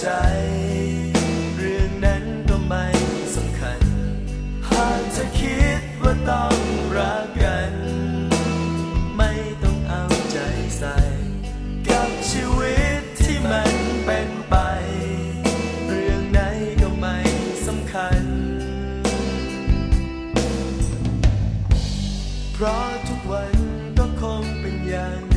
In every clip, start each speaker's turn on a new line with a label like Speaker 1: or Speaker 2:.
Speaker 1: ใจ เรื่องนั้นก็ไม่สำคัญ หากเธอคิดว่าต้องรักกัน ไม่ต้องเอาใจใส่ กับชีวิตที่มันเป็นไป เรื่องไหนก็ไม่สำคัญ เพราะทุกวันก็คงเป็นอย่าง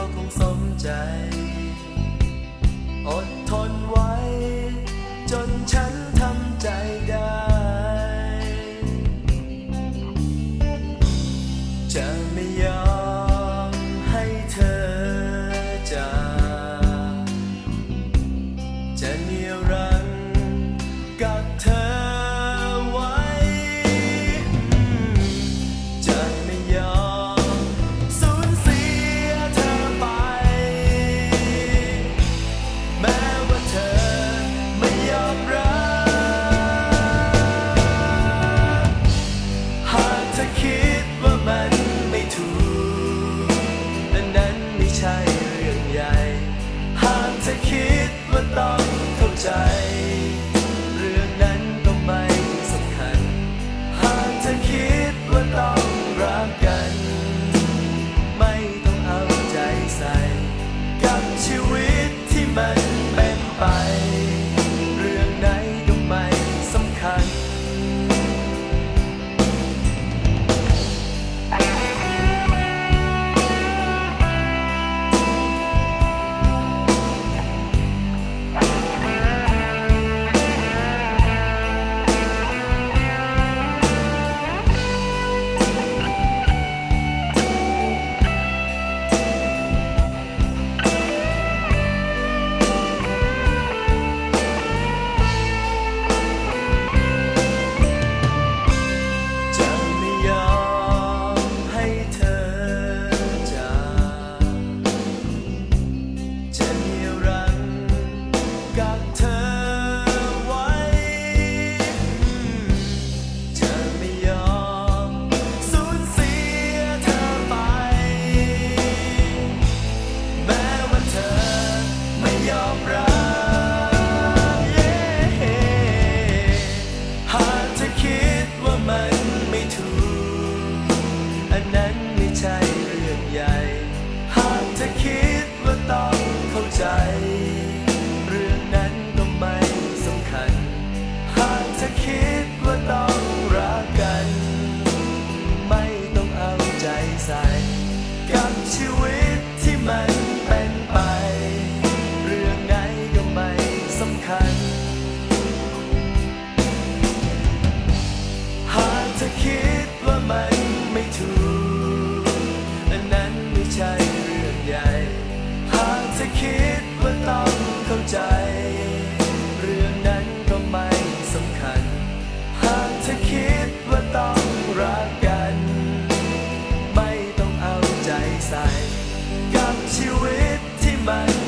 Speaker 1: ็คงสมใจ อดทนไว้ จนฉันทำใจได้ จะไม่ยอม design. Got to ใส่กับชีวิตที่มัน